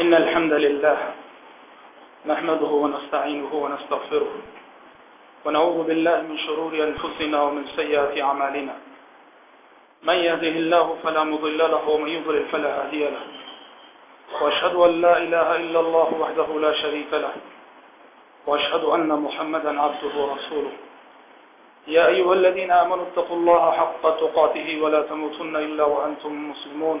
إن الحمد لله نحمده ونستعينه ونستغفره ونعوذ بالله من شرور أنفسنا ومن سيئات أعمالنا. من يهده الله فلا مضل له ومن يضلل فلا هادي له. وأشهد أن لا إله إلا الله وحده لا شريك له. وأشهد أن محمدا عبده ورسوله. يا أيها الذين آمنوا اتقوا الله حق تقاته ولا تموتن إلا وأنتم مسلمون.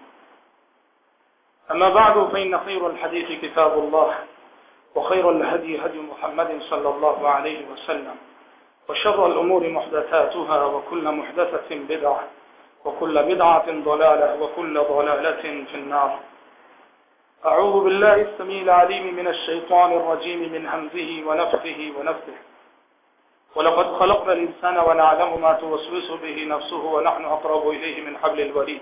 أما بعد، فإن خير الحديث كتاب الله، وخير الهدي هدي محمد صلى الله عليه وسلم، وشر الأمور محدثاتها، وكل محدثة بدعة، وكل بدعة ضلالة، وكل ضلالة في النار. أعوذ بالله السميع العليم من الشيطان الرجيم من همزه ونفخه ونفثه ولقد خلقنا الإنسان ونعلم ما توسوس به نفسه ونحن أقرب إليه من حبل الوريد.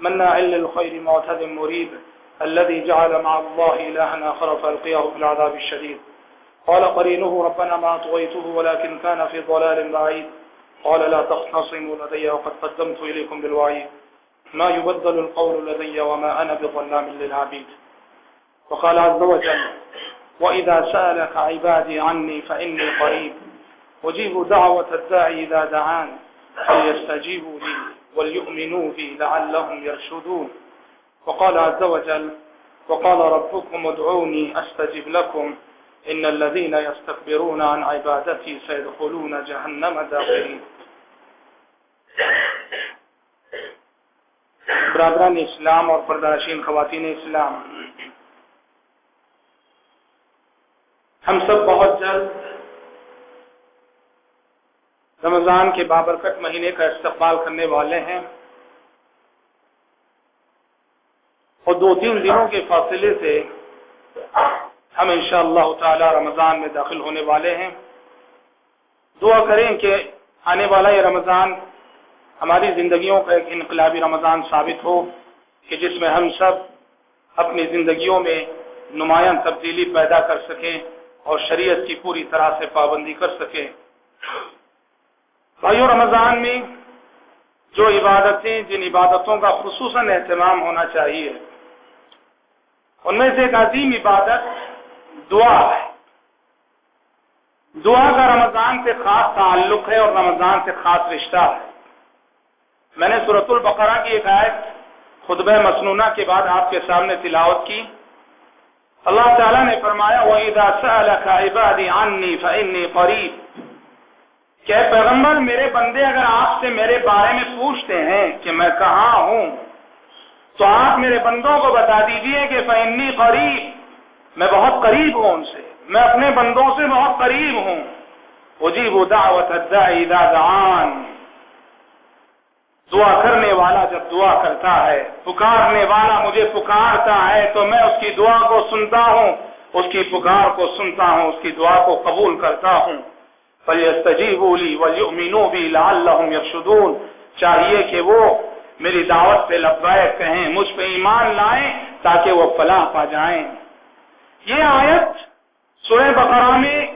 مناع للخير معتد مريب الذي جعل مع الله إلها آخر فألقياه في العذاب الشديد. قال قرينه ربنا ما طغيته ولكن كان في ضلال بعيد. قال لا تختصموا لدي وقد قدمت إليكم بالوعيد. ما يبدل القول لدي وما أنا بظلام للعبيد. وقال عز وجل وإذا سألك عبادي عني فإني قريب. وجيب دعوة الداعي إذا دعان، فليستجيبوا لي. وليؤمنوا بي لعلهم يرشدون. وقال عز وجل، وقال ربكم ادعوني أستجب لكم. إن الذين يستكبرون عن عبادتي سيدخلون جهنم داخلين. برادران اسلام اور پرداشین خواتین اسلام، ہم سب بہت جلد رمضان کے بابرکت مہینے کا استقبال کرنے والے ہیں۔ اور دو تین دنوں کے فاصلے سے ہم انشاءاللہ تعالی رمضان میں داخل ہونے والے ہیں۔ دعا کریں کہ آنے والا یہ رمضان ہماری زندگیوں کا ایک انقلابی رمضان ثابت ہو کہ جس میں ہم سب اپنی زندگیوں میں نمایاں تبدیلی پیدا کر سکیں اور شریعت کی پوری طرح سے پابندی کر سکیں۔ بھائیو، رمضان میں جو عبادتیں، جن عبادتوں کا خصوصاً اہتمام ہونا چاہیے، ان میں سے ایک عظیم عبادت دعا ہے۔ دعا کا رمضان سے خاص تعلق ہے اور رمضان سے خاص رشتہ ہے۔ میں نے صورت البقرہ کی ایک آیت خطبہ مصنوعہ کے بعد آپ کے سامنے تلاوت کی۔ اللہ تعالیٰ نے فرمایا، وَإِذَا سَأَلَكَ عِبَادِ عَنِّي فَإِنِّي قَرِيب۔ کہ پیغمبر، میرے بندے اگر آپ سے میرے بارے میں پوچھتے ہیں کہ میں کہاں ہوں، تو آپ میرے بندوں کو بتا دیجیے کہ فَإِنِّي قَرِيب، میں بہت قریب ہوں ان سے، میں اپنے بندوں سے بہت قریب ہوں۔ اجیب دعوت الداعی دعان۔ دعا کرنے والا جب دعا کرتا ہے، پکارنے والا مجھے پکارتا ہے، تو میں اس کی دعا کو سنتا ہوں، اس کی پکار کو سنتا ہوں، اس کی دعا کو قبول کرتا ہوں۔ فَلْيَسْتَجِيبُوا لِي وَلْيُؤْمِنُوا بِي لَعَلَّهُمْ يَرْشُدُونَ۔ چاہیے کہ وہ میری دعوت پہ لبیک کہیں، مجھ پہ ایمان لائیں تاکہ وہ فلاح پا جائیں۔ یہ آیت سورہ بقرہ میں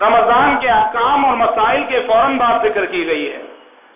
رمضان کے احکام اور مسائل کے فوراً بعد ذکر کی گئی ہے۔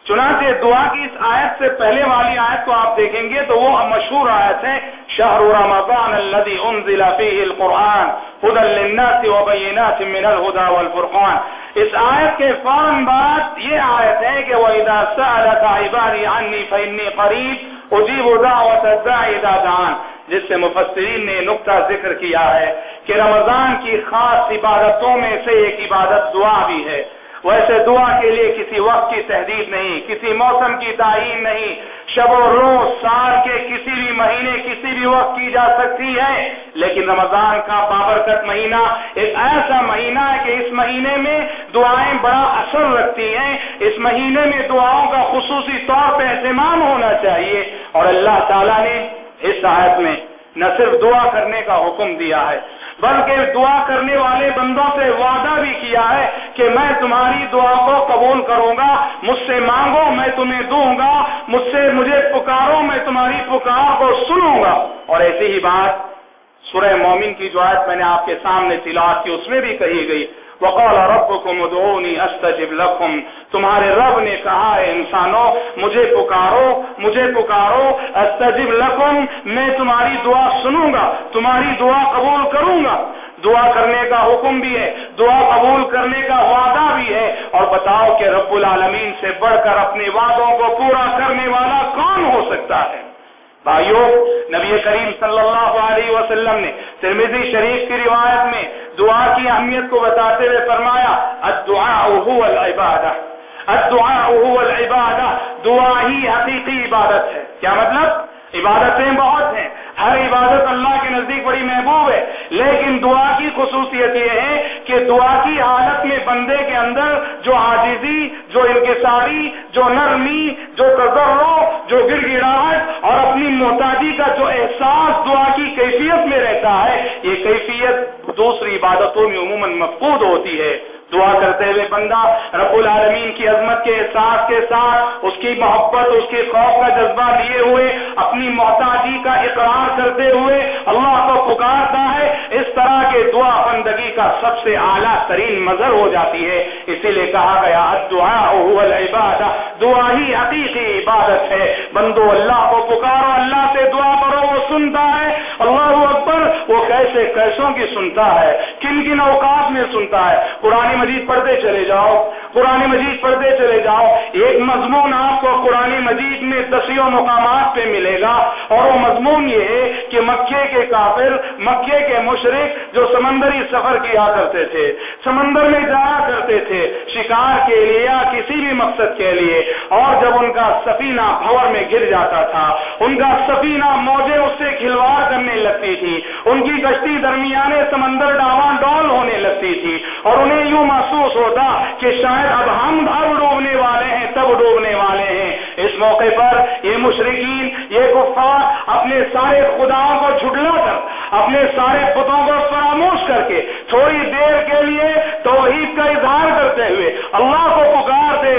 چنانچہ دعا کی اس آیت سے پہلے والی آیت کو آپ دیکھیں گے تو وہ مشہور آیت ہے شہر رمضان الذي انزل فيه القرآن هدى للناس وبينات من الهدى والفرقان۔ اس آیت کے فوراً بعد یہ آیت ہے کہ وَإِذَا سَأَلَكَ عِبَادِي عَنِّي فَإِنِّي قَرِيب اجیب دعوت الداعی اذا دعان۔ جس سے مفسرین نے نقطہ ذکر کیا ہے کہ رمضان کی خاص عبادتوں میں سے ایک عبادت دعا بھی ہے۔ ویسے دعا کے لیے کسی وقت کی تحدید نہیں، کسی موسم کی تعین نہیں۔ شب و روز، سال کے کسی بھی مہینے، کسی بھی وقت کی جا سکتی ہے۔ لیکن رمضان کا بابرکت مہینہ ایک ایسا مہینہ ہے کہ اس مہینے میں دعائیں بڑا اثر رکھتی ہیں۔ اس مہینے میں دعاؤں کا خصوصی طور پہ اہتمام ہونا چاہیے۔ اور اللہ تعالیٰ نے اس آیت میں نہ صرف دعا کرنے کا حکم دیا ہے بلکہ دعا کرنے والے بندوں سے وعدہ بھی کیا ہے کہ میں تمہاری دعا کو قبول کروں گا، مجھ سے مانگو، میں تمہیں دوں گا، مجھ سے مجھے پکارو، میں تمہاری پکار کو سنوں گا۔ اور ایسی ہی بات سورہ مومن کی جو آیت میں نے آپ کے سامنے تلاش کی، اس میں بھی کہی گئی۔ وقال ربكم ادعوني استجب لكم. تمہارے رب نے کہا ہے انسانوں، مجھے پکارو مجھے پکارو، استجب لکم، میں تمہاری دعا سنوں گا، تمہاری دعا قبول کروں گا۔ دعا کرنے کا حکم بھی ہے، دعا قبول کرنے کا وعدہ بھی ہے۔ اور بتاؤ کہ رب العالمین سے بڑھ کر اپنے وعدوں کو پورا کرنے والا کون ہو سکتا ہے؟ بھائیو، نبی کریم صلی اللہ علیہ وسلم نے ترمیزی شریف کی روایت میں دعا کی اہمیت کو بتاتے ہوئے فرمایا، الدعاء هو العبادہ الدعاء هو العبادہ دعا ہی حقیقی عبادت ہے۔ کیا مطلب؟ عبادتیں بہت ہیں۔ ہر عبادت اللہ کے نزدیک بڑی محبوب ہے، لیکن دعا کی خصوصیت یہ ہے کہ دعا کی حالت میں بندے کے اندر جو عاجزی، جو انکساری، جو نرمی، جو تجرو جو گڑ گڑاہٹ اور اپنی محتاجی کا جو احساس دعا کی کیفیت میں رہتا ہے، یہ کیفیت دوسری عبادتوں میں عموماً مفقود ہوتی ہے۔ دعا کرتے ہوئے بندہ رب العالمین کی عظمت کے احساس کے ساتھ اس کی محبت، اس کے خوف کا جذبہ لیے ہوئے، اپنی محتاجی کا اقرار کرتے ہوئے اللہ کو پکارتا ہے، اس طرح کے دعا بندگی کا سب سے اعلیٰ ترین مظہر ہو جاتی ہے۔ اسی لیے کہا گیا دعا دعا ہی حقیقی عبادت ہے۔ بندو اللہ کو پکارو، اللہ سے دعا کرو، وہ سنتا ہے۔ اللہ اکبر، وہ کیسے کیسوں کی سنتا ہے؟ کن کن اوقات میں سنتا ہے؟ پرانی مجید پڑھتے چلے جاؤ، قرآن مجید پڑھتے چلے جاؤ، ایک مضمون آپ کو قرآن مجید میں دسیوں مقامات پہ ملے گا۔ اور وہ مضمون یہ ہے کہ مکے کے کافر، مکے کے مشرق جو سمندری سفر کیا کرتے تھے، سمندر میں جایا کرتے تھے، شکار کے لیے یا کسی بھی مقصد کے لیے۔ اور جب ان کا سفینہ بھور میں گر جاتا تھا، ان کا سفینہ موجے اس سے کھلواڑ کرنے لگتی تھی، ان کی کشتی درمیانے سمندر ڈاواں ڈول ہونے لگتی تھی، اور انہیں یوں محسوس ہوتا کہ شاید اب ہم اب ڈوبنے والے ہیں، تب ڈوبنے والے ہیں۔ اس موقع پر یہ مشرقین یہ کفار اپنے سارے خداؤں کو جھٹلا کر، اپنے سارے بتوں کو فراموش کر کے تھوڑی دیر کے لیے توحید کا اظہار کرتے ہوئے اللہ کو پکار دے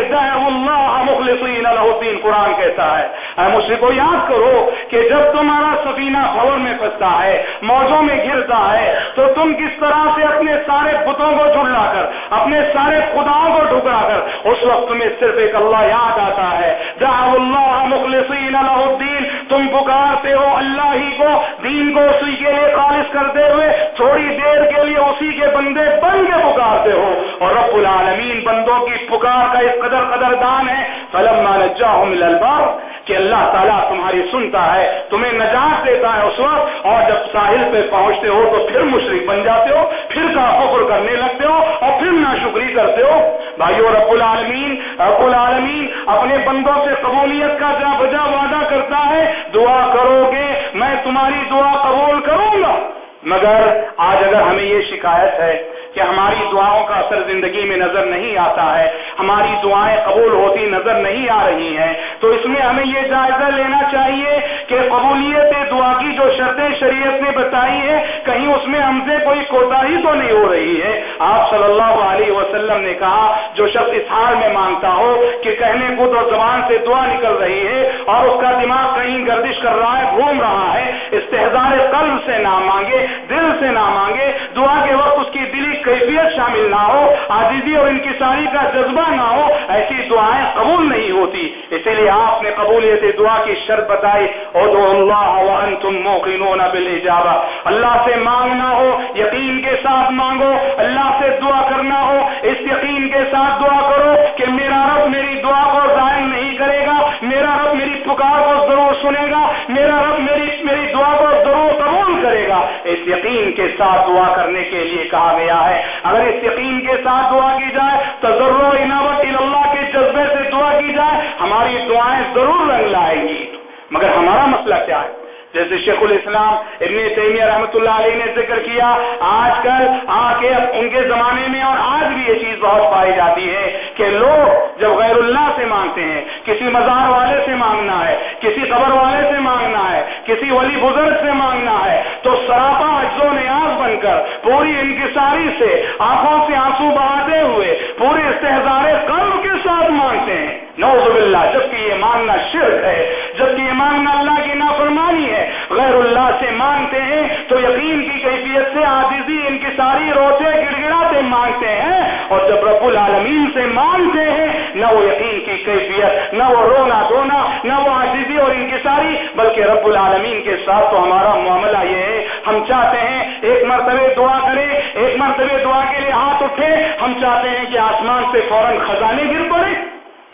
اللہ مخلصین الدین قرآن کہتا ہے۔ اے مشرق یاد کرو کہ جب تمہارا سفینہ خبر میں پھنستا ہے موجوں میں گرتا ہے، تو تم کس طرح سے اپنے سارے بتوں کو جھڑلا کر، اپنے سارے خداؤں کو ڈھکا کر، اس وقت میں صرف ایک اللہ یاد آتا ہے۔ جہاں اللہ مخلصین الہ الدین، تم پکارتے ہو اللہ ہی کو، دین کو اسی کے لیے خالص کرتے ہوئے، تھوڑی دیر کے لیے اسی کے بندے بن کے پکارتے ہو۔ اور رب العالمین بندوں کی پکار کا ایک قدر قدر دان ہے۔ فلم نجاہم الالبار کہ اللہ تعالیٰ تمہاری سنتا ہے، تمہیں نجات دیتا ہے اس وقت، اور جب ساحل پہ پہنچتے ہو تو پھر مشرق بن جاتے ہو، پھر کا فکر کرنے لگتے ہو، اور پھر نہ شکری کرتے ہو۔ بھائیو، رب العالمین رب العالمین اپنے بندوں سے قبولیت کا جا بجا وعدہ کرتا ہے، دعا کرو گے، میں تمہاری دعا قبول کروں گا۔ مگر آج اگر ہمیں یہ شکایت ہے کہ ہماری دعاؤں کا اثر زندگی میں نظر نہیں آتا ہے، ہماری دعائیں قبول ہوتی نظر نہیں آ رہی ہیں۔ تو اس میں ہمیں یہ جائزہ لینا چاہیے کہ قبولیت دعا کی جو شرطیں شریعت نے بتائی ہے کہیں اس میں ہم سے کوئی کوتا ہی تو نہیں ہو رہی ہے۔ آپ صلی اللہ علیہ وسلم نے کہا، جو شخص اس حال میں مانگتا ہو کہ کہنے کو تو زبان سے دعا نکل رہی ہے اور اس کا دماغ کہیں گردش کر رہا ہے، گھوم رہا ہے استحزار قلب سے نہ مانگے، دل سے نہ مانگے، دعا کے وقت اس کی دلی کیفیت شامل نہ ہو آزادی اور انکساری کا جذبہ نہ ہو، ایسی دعائیں قبول نہیں ہوتی۔ اسی لیے آپ نے قبولیت دعا کی شرط بتائی اللہ تم موقنون بالاجابہ اللہ سے مانگنا ہو، یقین کے ساتھ مانگو، اللہ سے دعا کرنا ہو، اس یقین کے ساتھ دعا کرو کہ میرا رب میری دعا کو ضائع نہیں کرے گا، میرا رب میری پکار کو ضرور سنے گا، میرا رب میری میری دعا کو ضرور قبول کرے گا اس یقین کے ساتھ دعا کرنے کے لیے کہا گیا ہے۔ اگر اس یقین کے ساتھ دعا کی جائے تو ضرور انعامت اللہ کے جذبے سے دعا کی جائے۔ ہماری دعائیں ضرور رنگ لائیں گی۔ مگر ہمارا مسئلہ کیا ہے؟ جیسے شیخ الاسلام ابن تیمیہ رحمۃ اللہ علیہ نے ذکر کیا، آج کل آ کے ان کے زمانے میں اور آج بھی یہ چیز بہت پائی جاتی ہے کہ لوگ جب غیر اللہ سے مانگتے ہیں، کسی مزار والے سے مانگنا ہے، کسی قبر والے سے مانگنا ہے، کسی ولی بزرگ سے مانگنا ہے، تو سراپا اجز و نیاز بن کر پوری انکساری سے، آنکھوں سے آنسو بہاتے ہوئے، پورے استحزار قلب کے ساتھ مانگتے ہیں۔ نوز باللہ، جبکہ یہ مانگنا شرک ہے، جبکہ یہ مانگنا اللہ کی نافرمانی ہے، غیر اللہ سے مانگتے ہیں، تو یقین کی کیفیت سے آدیزی ان کی ساری روتے گڑ گڑاتے مانگتے ہیں، اور جب رب العالمین سے مانگتے ہیں، نہ وہ یقین کی کیفیت، نہ وہ رونا دھونا، نہ وہ آدیزی اور ان کی ساری، بلکہ رب العالمین کے ساتھ تو ہمارا معاملہ یہ ہے، ہم چاہتے ہیں ایک مرتبہ دعا کرے ایک مرتبہ دعا کے لیے ہاتھ اٹھے ہم چاہتے ہیں کہ آسمان سے فوراً خزانے گر پڑے۔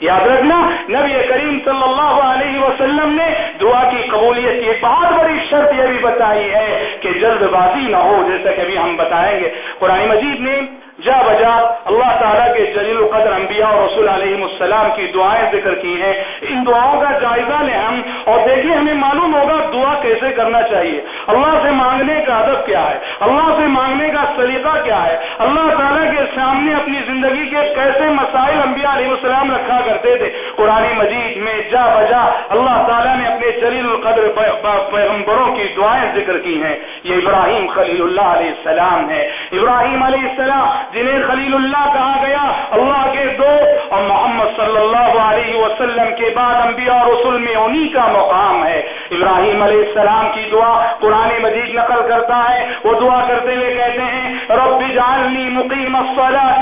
یاد رکھنا، نبی کریم صلی اللہ علیہ وسلم نے دعا کی قبولیت کی بہت بڑی شرط یہ بھی بتائی ہے کہ جلد بازی نہ ہو، جیسا کہ ابھی ہم بتائیں گے۔ قرآن مجید نے جا بجا اللہ تعالیٰ کے جلیل القدر انبیاء اور رسول علیہ السلام کی دعائیں ذکر کی ہیں۔ ان دعاؤں کا جائزہ لیں ہم اور دیکھیے ہمیں معلوم ہوگا دعا کیسے کرنا چاہیے۔ اللہ سے مانگنے کا ادب کیا ہے؟ اللہ سے مانگنے کا سلیقہ کیا ہے؟ اللہ تعالیٰ کے سامنے اپنی زندگی کے کیسے مسائل انبیاء علیہ السلام رکھا کرتے تھے؟ قرآن مجید میں جا بجا اللہ تعالیٰ نے اپنے جلیل القدر پیغمبروں کی دعائیں ذکر کی ہیں۔ یہ ابراہیم خلیل اللہ علیہ السلام ہے ابراہیم علیہ السلام جنہیں خلیل اللہ کہا گیا، اللہ کے دو اور محمد صلی اللہ علیہ وسلم کے بعد انبیاء اور رسول میں انہی کا مقام ہے۔ ابراہیم علیہ السلام کی دعا قرآن مجید نقل کرتا ہے۔ وہ دعا کرتے ہوئے کہتے ہیں، رب جعلنی مقیم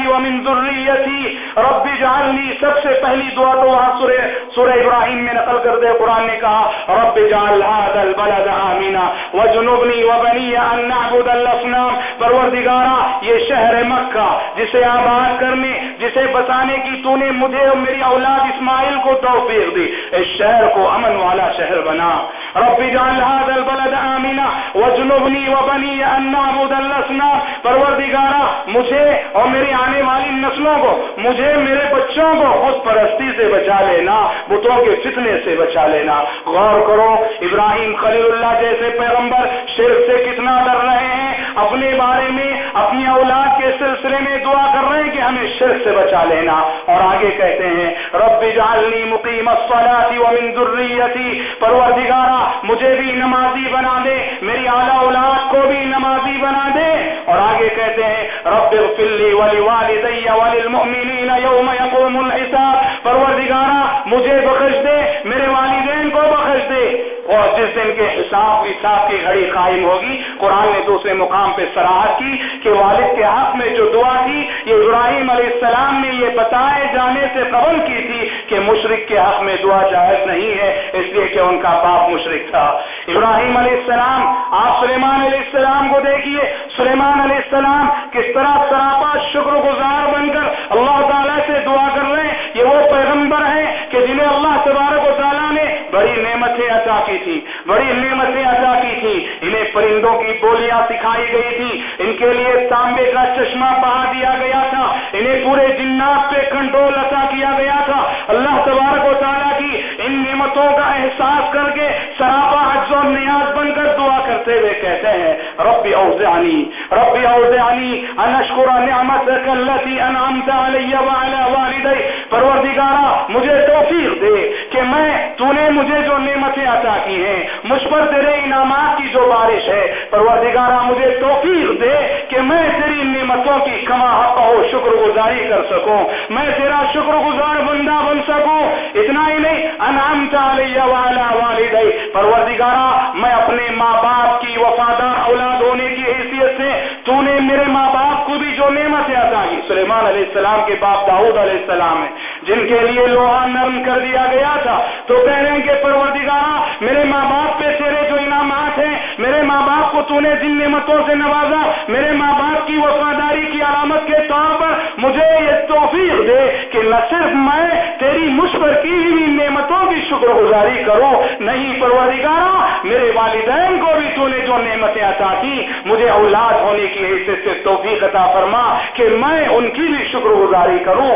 ومن ذریتی۔ رب جعلنی سب سے پہلی دعا تو وہاں سورہ سورہ ابراہیم میں نقل کرتے قرآن نے کہا، رب جعل هذا البلد آمنا وجنبنی وبنی ان نعبد الاصنام پروردگارا، یہ شہر مکہ جسے آباد کرنے، جسے بسانے کی تو نے مجھے اور میری اولاد اسماعیل کو توفیق دی۔ اس شہر کو امن والا شہر بنا۔ رب جان هذا البلد آمنا وجنبنی وبنی ان نعبد الاصنام پروردگارا، مجھے اور میری آنے والی نسلوں کو، مجھے میرے بچوں کو خود پرستی سے بچا لینا، بتوں کے فتنے سے بچا لینا۔ غور کرو، ابراہیم خلیل اللہ جیسے پیغمبر شرک سے کتنا ڈر رہے ہیں، اپنے بارے میں، اپنی اولاد کے سلسلے میں دعا کر رہے ہیں کہ ہمیں شرک سے بچا لینا۔ اور آگے کہتے ہیں، رب جعلنی مقیم الصلاة ومن ذریتی، پروردگارا، مجھے بھی نمازی بنا دے، میری اعلیٰ اولاد کو بھی نمازی بنا دے۔ اور آگے کہتے ہیں، رب فلی ولی والدیا والمؤمنین یوم یقوم الحساب۔ پروردگارہ، مجھے بخش دے، میرے والدین کو بخش دے۔ اور جس دن کے حساب حساب کی گھڑی قائم ہوگی، قرآن نے دوسرے مقام پہ سراہد کی کہ والد کے حق میں جو دعا کی یہ ابراہیم علیہ السلام نے یہ بتائے جانے سے قبل کی تھی کہ مشرق کے حق میں دعا جائز نہیں ہے، اس لیے کہ ان کا باپ مشرق تھا۔ ابراہیم علیہ السلام، آپ سلیمان علیہ السلام کو دیکھیے۔ سلیمان علیہ السلام کس طرح سراپا شکر گزار بن کر اللہ تعالیٰ سے دعا کر رہے ہیں، یہ وہ پیغمبر ہیں کہ جنہیں اللہ تبارک بڑی نعمتیں عطا کی تھی، بڑی نعمتیں عطا کی تھی۔ انہیں پرندوں کی بولیاں سکھائی گئی تھی۔ ان کے لیے تانبے کا چشمہ بہا دیا گیا تھا۔ انہیں پورے جنات پہ کنٹرول عطا کیا گیا تھا۔ اللہ تبارک و تعالیٰ کی ان نعمتوں کا احساس کر کے سراپا حج و نیاز بن کر دعا کرتے ہوئے کہتے ہیں، ربی اوزانی ربی اوزانی انشکر نعمتک اللتی انعمت علی وعلا والدی۔ پروردگارا، مجھے توفیق دے۔ کہ میں تو نے مجھے جو نعمتیں عطا کی ہیں، مجھ پر تیرے انعامات کی جو بارش ہے پروردگارا مجھے توفیق دے کہ میں تیری نعمتوں کی کما حق ہو شکر گزاری کر سکوں، میں تیرا شکر گزار بندہ بن سکوں۔ اتنا ہی نہیں انعام علیہ والا والدی۔ پروردگارا میں اپنے ماں باپ کی وفادار اولاد ہونے کی حیثیت سے تو نے میرے ماں باپ کو بھی جو نعمت عطا کی، سلیمان علیہ السلام کے باپ داؤد علیہ السلام ہے جن کے لیے لوہا نرم کر دیا گیا تھا، تو کہہ رہے ہیں کہ پروردگارا میرے ماں باپ پہ تیرے جو انعامات ہیں، میرے ماں باپ کو تو نے جن نعمتوں سے نوازا، میرے ماں باپ کی وفاداری کی علامت کے طور پر مجھے یہ توفیق دے کہ نہ صرف میں تیری مجھ پر کی ہوئی نعمتوں کی شکر گزاری کروں، نہیں پروردگارا میرے والدین کو بھی تو نے جو نعمتیں عطا کی، مجھے اولاد ہونے کی حیثیت سے توفیق عطا فرما کہ میں ان کی بھی شکر گزاری کروں۔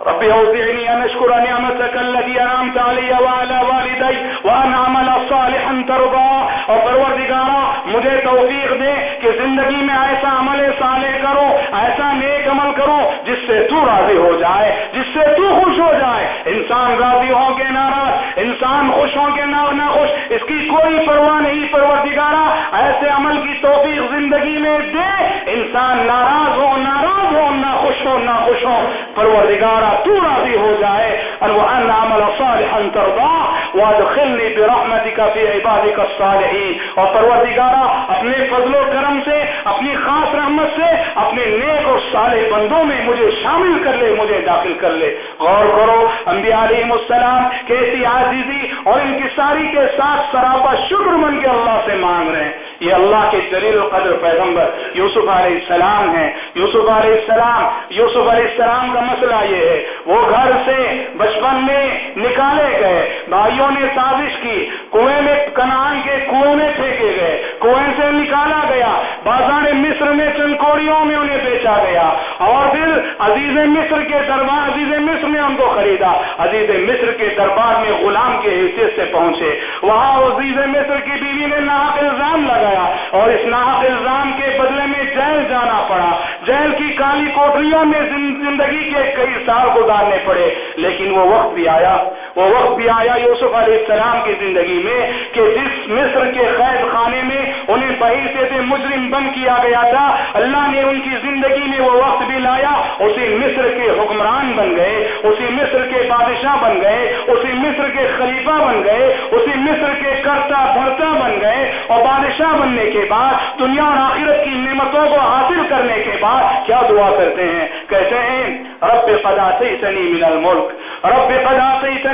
رب أوزعني أن أشكر نعمتك الذي أنعمت علي وعلى والدي وأن أعمل صالحا ترضى اور پروردگارا مجھے توفیق دے کہ زندگی میں ایسا عمل صالح کرو، ایسا نیک عمل کرو جس سے تو راضی ہو جائے، جس سے تو خوش ہو جائے۔ انسان راضی ہو کے ناراض، انسان خوش ہو کے نہ خوش۔ اس کی کوئی پرواہ نہیں پروردگارا ایسے عمل کی توفیق زندگی میں دے۔ انسان ناراض ہو ناراض ہو، نہ خوش ہو، نہ خوش ہو۔ پروردگارا تو راضی ہو جائے۔ اور وہ ان عمل صالحا ترضا وادخلني برحمتك في عبادك الصالحين اور پروردگارا اپنے فضل و کرم سے، اپنی خاص رحمت سے، اپنے نیک اور صالح بندوں میں مجھے شامل کر لے، مجھے داخل کر لے۔ غور کرو، انبیاء علیہ السلام کیسی عاجزی اور ان کی ساری کے ساتھ سراپا شکر من کے اللہ سے مانگ رہے ہیں۔ یہ اللہ کے جلیل القدر پیغمبر یوسف علیہ السلام ہیں۔ یوسف علیہ السلام، یوسف علیہ السلام کا مسئلہ یہ ہے۔ وہ گھر سے بچپن میں نکالے گئے۔ بھائیوں نے سازش کی۔ کنویں میں کنان کے کنویں میں پھینکے گئے۔ کنویں سے نکالا گیا۔ بازار مصر میں چنکوڑیوں میں انہیں بیچا گیا۔ اور پھر عزیز مصر کے دربار عزیز مصر نے ان کو خریدا۔ عزیز مصر کے دربار میں غلام کے حیثیت سے پہنچے۔ وہاں عزیز مصر کی بیوی نے ناحق الزام لگایا اور اس ناحق الزام کے بدلے میں جیل جانا پڑا۔ جیل کی کالی کوٹریوں میں زندگی کے کئی سال گزارنے پڑے، لیکن وہ وقت بھی آیا۔ وہ وقت بھی آیا یوسف علیہ السلام کی زندگی میں کہ جس مصر کے قید خانے میں انہیں بحیثیت مجرم بند کیا گیا تھا، اللہ نے ان کی زندگی میں وہ وقت بھی لایا، اسی مصر کے حکمران بن گئے، اسی مصر کے بادشاہ بن گئے، اسی مصر کے خلیفہ بن گئے، اسی مصر کے کرتا بھرتا بن گئے، اور بادشاہ بننے کے بعد، دنیا اور آخرت کی نعمتوں کو حاصل کرنے کے بعد کیا دعا کرتے ہیں؟ کہتے ہیں، رب قدا سیتنی من الملک، رب قدا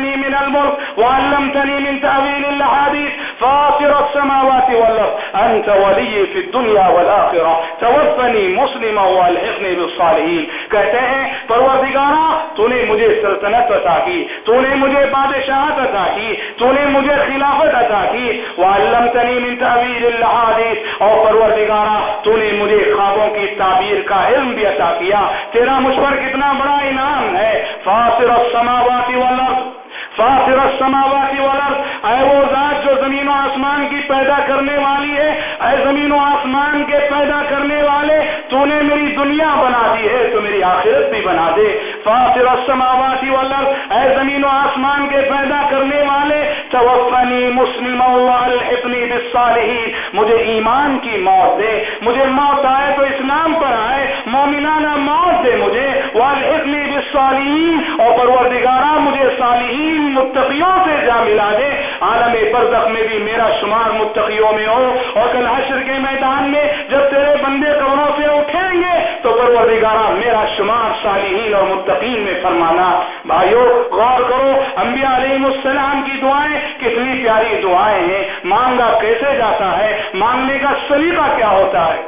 سیتنی من الملک وعلمتنی من تعویل الحدیث فاطر السماوات والارض انت ولی فی الدنیا والآخرہ توفنی مسلم والحقنی بالصالحین کہتے ہیں، پروردگارا، تو نے مجھے سلطنت عطا کی. تو نے مجھے بادشاہت عطا کی. تو نے مجھے خلافت عطا کی. وعلمتنی من تعویل الحدیث اور پروردگارا، تو نے مجھے خوابوں کی تعبیر کا علم بھی عطا کیا. تیرا مجھ پر کتنا بڑا انعام ہے. فاطر السماوات والارض فاطر السماوات والارض۔ اے وہ ذات جو زمین و آسمان کی پیدا کرنے والی ہے، اے زمین و آسمان کے پیدا کرنے والے، تو نے میری دنیا بنا دی ہے، تو میری آخرت بھی بنا دے۔ فاطر السماوات والارض۔ اے زمین و آسمان کے پیدا کرنے والے، توفنی مسلم والحقنی بالصالحین۔ مجھے ایمان کی موت دے، مجھے موت آئے تو اسلام پر آئے، مومنانہ موت دے مجھے۔ والحقنی بالصالحین اور پروردگارہ، مجھے صالحین، متقیوں سے جا ملا دے۔ عالم برزخ میں بھی میرا شمار متقیوں میں ہو۔ اور کل حشر کے میدان میں جب تیرے بندے قبروں سے اٹھیں گے، تو پروردگارہ، میرا شمار صالحین اور متقین میں فرمانا۔ بھائیو، غور کرو، انبیاء علیہ السلام کی دعائیں کتنی پیاری دعائیں ہیں۔ مانگا کیسے جاتا ہے؟ مانگنے کا سلیقہ کیا ہوتا ہے؟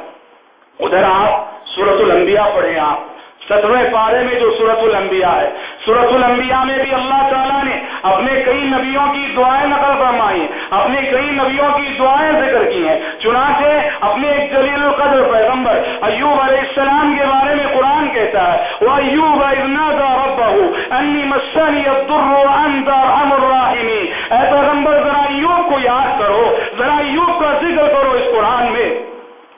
ادھر آپ سورت الانبیاء پڑھیں آپ۔ ستویں پارے میں جو سورت الانبیاء ہے۔ سورت الانبیاء میں بھی اللہ تعالیٰ نے اپنے کئی نبیوں کی دعائیں نقل فرمائی اپنے کئی نبیوں کی دعائیں ذکر کی ہیں۔ چنانچہ اپنے ایک جلیل القدر پیغمبر ایوب علیہ السلام کے بارے میں قرآن کہتا ہے وہ ایوب ابنادا ربہ انی مسنی الضر وانت ارحم الراحمین اے پیغمبر، ذرا ایوب کو یاد کرو، ذرا ایوب کا ذکر کرو اس قرآن میں۔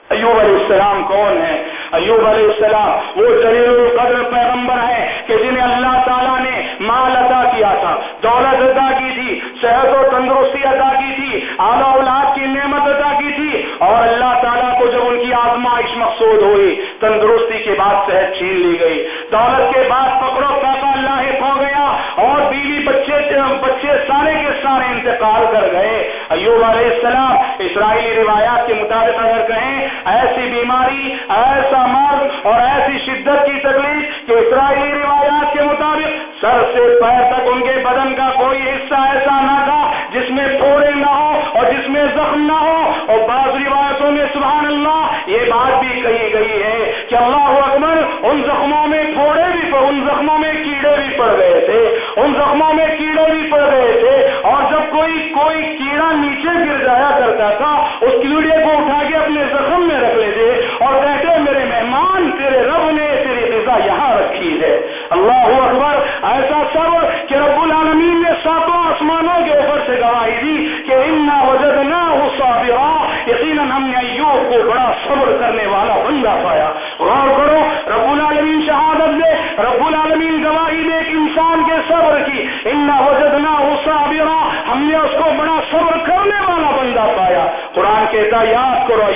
ایوب علیہ السلام کون ہے ایوب علیہ السلام، وہ جلیل القدر پیغمبر ہے کہ جنہیں اللہ تعالیٰ نے مال ادا کیا تھا، دولت ادا کی تھی، صحت و تندرستی ادا کی تھی، اعلیٰ اولاد کی نعمت ادا کی تھی، اور اللہ تعالیٰ کو جب ان کی آزمائش مقصود ہوئی، تندرستی کے بعد صحت چھین لی گئی، دولت کے بعد پکڑو پاپا اللہ ہو گئے اور بیوی بچے بچے سارے کے سارے انتقال کر گئے۔ ایوب علیہ السلام اسرائیلی روایات کے مطابق اگر کہیں، ایسی بیماری، ایسا مرض اور ایسی شدت کی تکلیف کہ اسرائیلی روایات کے مطابق سر سے پیر تک ان کے بدن کا کوئی حصہ ایسا نہ تھا جس میں پھوڑے نہ ہو اور جس میں زخم نہ ہو اور بعض روایتوں میں سبحان اللہ یہ بات بھی کہی گئی ہے کہ اللہ اکبر ان زخموں میں پھوڑے بھی، ان زخموں میں کیڑے بھی پڑ گئے تھے۔ ان زخموں میں کیڑے بھی پڑ گئے تھے اور جب کوئی کوئی کیڑا نیچے گر جایا کرتا تھا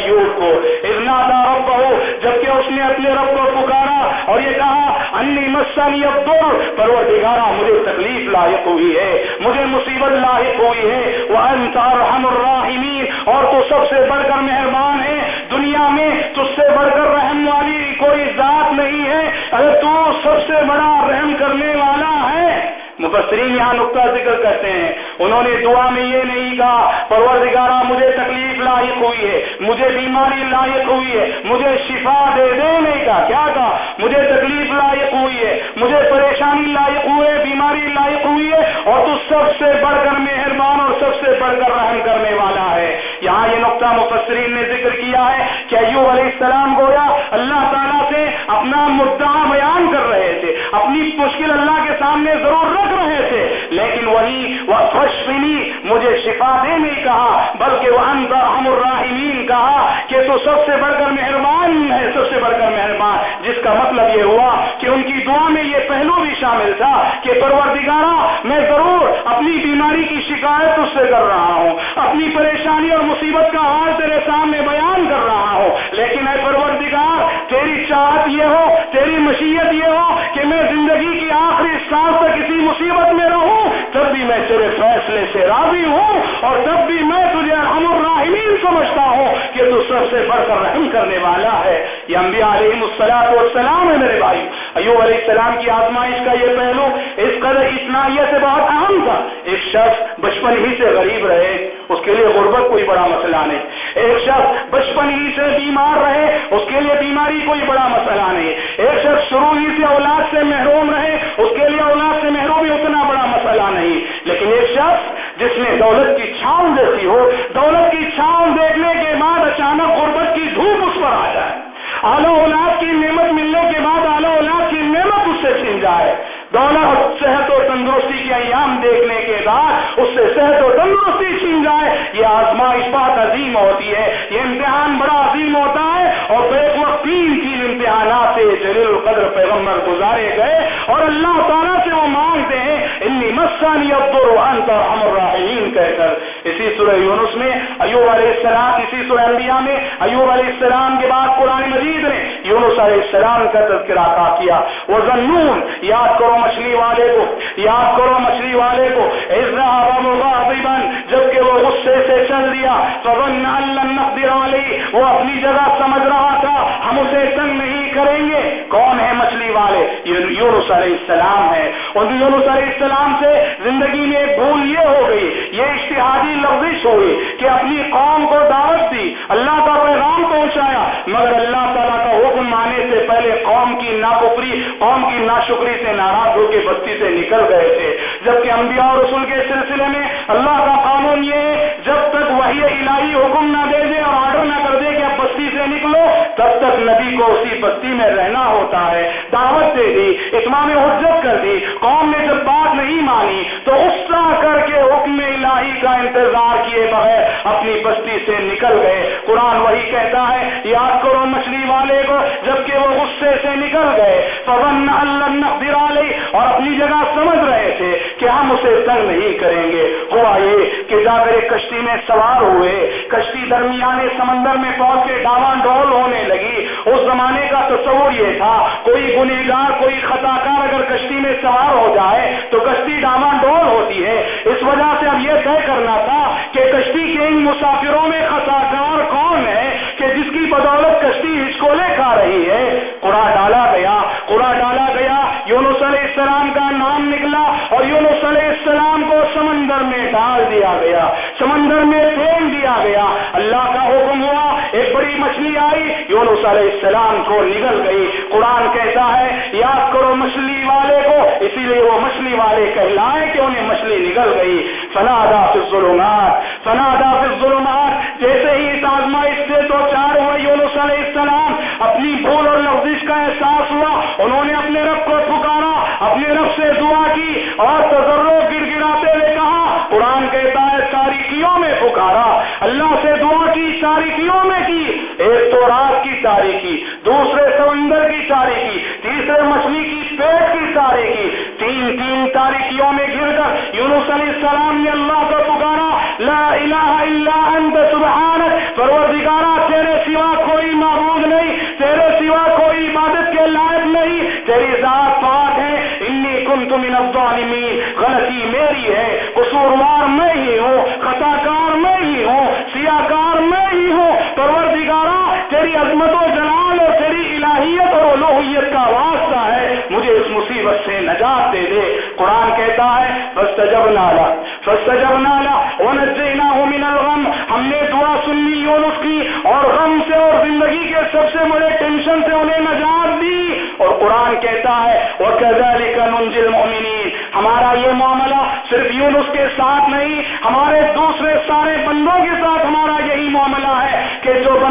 ایوب کو۔ اتنا رب ہو جبکہ اس نے اپنے رب کو پکارا اور یہ کہا، انی مسانی عبدور پرور مجھے تکلیف لاحق ہوئی ہے، مجھے مصیبت لاحق ہوئی ہے۔ وہ انصار ہم الراحمین اور تو سب سے بڑھ کر مہربان ہے۔ دنیا میں تجھ سے بڑھ کر رحم والی کوئی ذات نہیں ہے۔ اگر تو سب سے بڑا رحم کرنے والا ہے۔ مفسرین یہاں نقطہ ذکر کرتے ہیں۔ انہوں نے دعا میں یہ نہیں کہا، پروردگارہ، مجھے تکلیف لاحق ہوئی ہے، مجھے بیماری لاحق ہوئی ہے، مجھے شفا دے دے نہیں کہا۔ کیا کہا؟ مجھے تکلیف لاحق ہوئی ہے، مجھے پریشانی لائق ہوئے بیماری لائق ہوئی ہے، اور تو سب سے بڑھ کر مہربان اور سب سے بڑھ کر رحم کرنے والا ہے۔ یہاں یہ نقطہ مفسرین نے ذکر کیا ہے کہ ایوب علیہ السلام گویا اللہ تعالیٰ سے اپنا مدعا بیان کر رہے تھے۔ اپنی مشکل اللہ کے سامنے ضرور رکھ رہے تھے۔ لیکن وہی وہ خوشبینی مجھے شفا دے نہیں کہا، بلکہ وہ اندر ہم الراحمین کہا کہ تو سب سے بڑھ کر مہربان ہے، سب سے بڑھ کر مہربان۔ جس کا مطلب یہ ہوا کہ ان کی دعا میں یہ پہلو بھی شامل تھا کہ پروردگارہ، میں ضرور اپنی بیماری کی شکایت اس سے کر رہا ہوں۔ اپنی پریشانی اور مصیبت کا حال تیرے سامنے بیان کر رہا ہوں۔ لیکن اے پروردگار، تیری چاہت یہ ہو، تیری مشیت یہ ہو کہ میں زندگی کی آخری سانس تک کسی مصیبت میں رہوں، تب بھی میں تیرے فیصلے سے راضی ہوں اور تب بھی میں تجھے ہم الراحمین سمجھتا ہوں کہ تو سب سے بڑھ کر رحم کرنے والا ہے۔ یہ انبیاء علیہ السلام والسلام ہے میرے بھائی ایوب علیہ السلام کی آزمائش کا یہ پہلو اس قدر اسنائیت سے بہت اہم تھا۔ ایک شخص بچپن ہی سے غریب رہے، اس کے لیے غربت کوئی بڑا مسئلہ نہیں۔ ایک شخص بچپن ہی سے بیمار رہے، اس کے لیے بیماری کوئی بڑا مسئلہ نہیں۔ ایک شخص شروع ہی سے اولاد سے محروم رہے، اس کے لیے اولاد سے محروم اتنا بڑا مسئلہ نہیں۔ لیکن ایک شخص جس نے دولت کی چھاؤں دیکھی ہو، دولت کی چھاؤں دیکھنے کے بعد اچانک غربت کی دھوپ اس پر آ جائے۔ اعلی اولاد کی نعمت ملنے کے بعد اعلی اولاد کی نعمت اس سے چھن جائے۔ دولت، صحت و تندرستی کے ایام دیکھنے کے بعد اس سے صحت و تندرستی چھین جائے۔ یہ آزمائش بہت عظیم ہوتی ہے۔ یہ امتحان بڑا عظیم ہوتا ہے۔ اور بیک وقت تین تین امتحانات سے جلیل القدر پیغمبر گزارے گئے اور اللہ تعالیٰ سے وہ مانگتے ہیں، انی مسانی عبد انت ارحم کہہ کر اسی سورہ یونس میں، ایوب علیہ السلام، اسی سورہ انبیاء میں، ایوب علیہ السلام کے بعد قرآن مجید نے یونس علیہ السلام کا تذکرہ کیا۔ وہ ضنون یاد کرو مچھلی والے کو، یاد کرو مچھلی والے کو جبکہ وہ غصے سے چل دیا۔ وہ اپنی جگہ سمجھ رہا تھا، ہم اسے تنگ نہیں کریں گے۔ کون ہے مچھلی والے؟ یونس علیہ السلام ہے۔ اور یونس علیہ السلام سے زندگی میں بھول یہ ہو گئی، یہ اشتہادی لفظ ہوئی کہ اپنی قوم کو دعوت دی، اللہ کا پیغام پہنچایا۔ مگر اللہ تعالیٰ کا حکم مانے سے پہلے قوم کی ناکری قوم کی ناشکری سے ناراض ہو کے بستی سے نکل گئے تھے۔ جبکہ انبیاء اور رسول کے سلسلے میں اللہ کا قانون یہ ہے، جب تک وہی الہی حکم نہ دے دے اور آرڈر نہ کر دے کہ اب بستی سے نکلو تب تک نبی کو اسی بستی میں رہنا ہو ہے، دعوت دے دی، اتمام حجت کر دی، قوم نے جب بات نہیں مانی تو غصہ کر کے حکم الہی کا انتظار کیے بغیر اپنی بستی سے نکل گئے۔ قرآن وہی کہتا ہے، یاد کرو مچھلی والے کو، جبکہ وہ غصے سے نکل گئے۔ فون اللہ اور اپنی جگہ سمجھ رہے تھے کہ ہم اسے تنگ نہیں کریں گے۔ ہوا یہ کہ جا کر ایک کشتی میں سوار ہوئے۔ کشتی درمیانے سمندر میں پہنچ کے ڈاوان ڈول ہونے لگی۔ اس زمانے کا تصور یہ تھا کوئی گنےگار کوئی خطا کار اگر کشتی میں سوار ہو جائے تو کشتی ڈاوان ڈول ہوتی ہے۔ اس وجہ سے اب یہ طے کرنا تھا کہ کشتی کے ان مسافروں میں خطا کار کون ہے کہ جس کی بدولت کشتی ہچکولے کھا رہی ہے۔ کوڑا ڈالا گیا کوڑا ڈالا گیا، یونس علیہ السلام کا نام نکلا اور یونس علیہ السلام کو سمندر میں ڈال دیا گیا، سمندر میں پھینک دیا گیا۔ اللہ کا حکم ہوا ایک بڑی مچھلی آئی، یونس علیہ السلام کو نگل گئی۔ قرآن کہتا ہے، یاد کرو مچھلی والے کو، اسی لیے وہ مچھلی والے کہلائے کہ انہیں مچھلی نگل گئی۔ فنادا فی الظلمات فنادا فی الظلمات۔ جیسے ہی اس آزمائش سے دو چار ہوئے، یونس علیہ السلام اپنی بھول اور لفظ کا احساس ہوا۔ انہوں نے اپنے رب کو پکارا، اپنے رب سے دعا کی اور تجرو گر گراتے ہوئے کہا، قرآن کہتا ہے تاریخیوں میں پکارا۔ اللہ سے دعا کی تاریخیوں میں کی؟ ایک تو رات کی تاریخی، دوسرے سمندر کی تاریخی، تیسرے مچھلی کی پیٹ کی تاریخی۔ تین تین تاریخیوں میں گر کر یونس علیہ السلام نے اللہ کو پکارا، لا الہ الا انت، سبحانک پروردگارا تیرے سوا کوئی معبود نہیں، تیرے سوا کوئی عبادت کے لائق نہیں، تیری ذات پاک ہے، انی کنت من الظالمین۔ غلطی میری ہے، قصوروار میں ہی ہوں، خطا کار میں ہی ہوں سیاہ کار میں ہی ہوں پروردگارا تیری عظمت و جلال اور تیری الہیت اور الوحیت کا واسطہ ہے مجھے اس مصیبت سے نجات دے دے۔ قرآن کہتا ہے، فاستجبنا له فاستجبنا له ونجيناه من الغم۔ ہم نے دعا سنی یونس کی اور غم سے اور زندگی کے سب سے بڑے ٹینشن سے انہیں نجات دی۔ اور قرآن کہتا ہے، وَكَذَلِكَ نُنْجِ الْمُؤْمِنِينَ۔ ہمارا یہ معاملہ صرف یونس کے ساتھ نہیں، ہمارے دوسرے سارے بندوں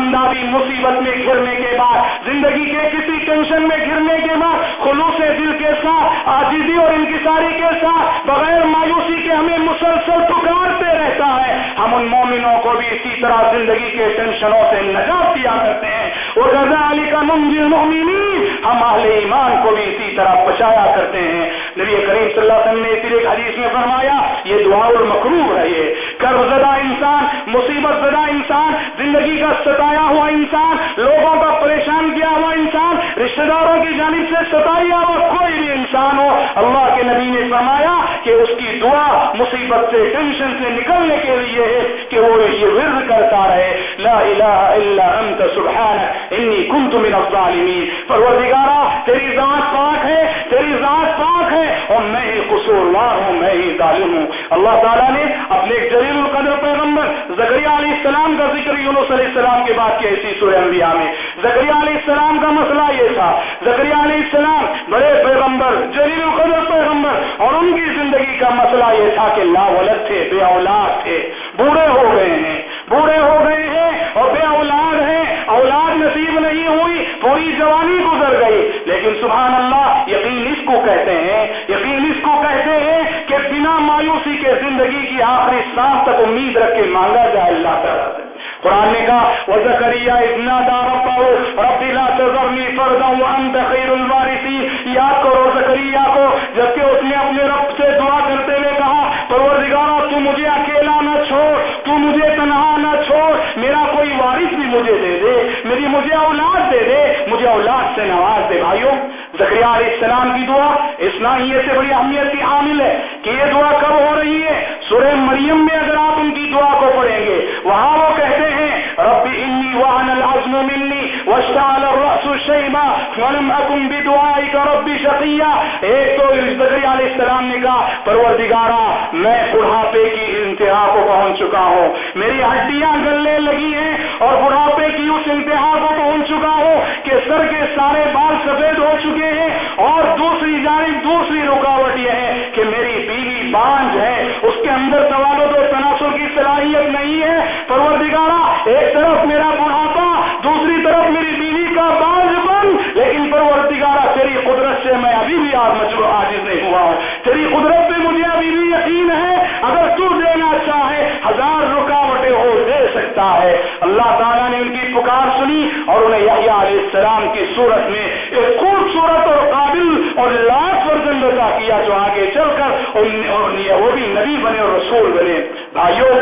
بندہ بھی مصیبت میں گرنے کے بعد، زندگی کے کسی ٹینشن میں گرنے کے بعد، خلوص دل کے ساتھ آجیزی اور انکساری کے ساتھ، بغیر مایوسی کے ہمیں مسلسل پکارتے رہتا ہے۔ ہم ان مومنوں کو بھی اسی طرح زندگی کے ٹینشنوں سے نجات دیا کرتے ہیں۔ وہ رضا علی کا منزل مومنین ہم اہل ایمان کو بھی اسی طرح بچایا کرتے ہیں۔ نبی کریم صلی اللہ علیہ وسلم نے اسی ایک حدیث میں فرمایا، یہ دعا المقروب ہے یہ۔ کرب زدہ انسان، مصیبت زدہ انسان، زندگی کا ستایا ہوا انسان، لوگوں کا پریشان کیا ہوا انسان، رشتہ داروں کی جانب سے ستایا ہوا کوئی بھی انسان ہو، اللہ کے نبی نے فرمایا کہ اس کی دعا مصیبت سے ٹینشن سے نکلنے کے لیے ہے کہ وہ یہ ورد کرتا رہے، لا الہ الا انت سبحانک، انی کنت من الظالمین۔ پروردگارا تیری ذات پاک ہے، تیری ذات پاک ہے، اور میں ہی قصوروار ہوں، میں ہی ظالم ہوں۔ اللہ تعالیٰ نے اپنے جلیل القدر پیغمبر زکریہ علیہ السلام کا ذکر یونس علیہ السلام کے بعد کیا اسی سورہ انبیاء میں۔ زکریہ علیہ السلام کا مسئلہ یہ تھا زکریہ علیہ السلام بڑے پیغمبر، جلیل القدر پیغمبر، اور ان کی زندگی زندگی کا مسئلہ یہ تھا کہ لا ولد تھے، بے اولاد تھے۔ بوڑھے ہو گئے ہیں۔ بوڑھے ہو گئے ہیں اور بے اولاد ہیں۔ اولاد نصیب نہیں ہوئی، پوری جوانی گزر گئی۔ لیکن سبحان اللہ، یقین اس کو کہتے ہیں، یقین اس کو کہتے ہیں کہ بنا مایوسی کے زندگی کی آخری سانس تک امید رکھ کے مانگا جائے اللہ تعالیٰ سے۔ قرآن نے کہا وزکریہ اتنا دار پاؤ رب لا تذرنی فردا وانت خیر الوارثین یاد کرو زکریہ کو، جبکہ اس نے اپنے رب مجھے دے دے، میری مجھے اولاد دے دے۔ مجھے اولاد سے نواز دے بھائیوں زکریہ علیہ السلام کی دعا اسلامیت سے بڑی اہمیت کی حامل ہے کہ یہ دعا کب ہو رہی ہے؟ سورہ مریم میں اگر آپ ان کی دعا کو پڑھیں گے، وہاں وہ کہتے ہیں رب انی وعن العزم منی واشتعل الرأس شیبا ولم اکن بدعائک رب شقیا ایک تو زکریہ علیہ السلام نے کہا، پروردگارا، میں بڑھاپے کی انتہا کو پہنچ چکا ہوں۔ میری ہڈیاں گلنے لگی ہیں اور بڑھاپے کی اس انتہا کو پہنچ چکا ہوں کہ سر کے سارے بال سفید ہو چکے ہیں اور دوسری جانب دوسری رکاوٹ یہ ہے کہ میری بیوی بانج ہے۔ اس کے اندر توالد و تناسل کی صلاحیت نہیں ہے۔ پروردگارا تیری قدرت پہ مجھے ابھی بھی یقین ہے، اگر تو دینا چاہے، ہزار رکاوٹیں ہو، دے سکتا ہے۔ اللہ تعالیٰ نے ان کی پکار سنی اور انہیں یحییٰ علیہ السلام کی صورت میں ایک خوبصورت اور قابل اور لاکھ ورزن عطا کیا جو آگے چل کر اور وہ بھی نبی بنے اور رسول بنے۔ بھائیوں،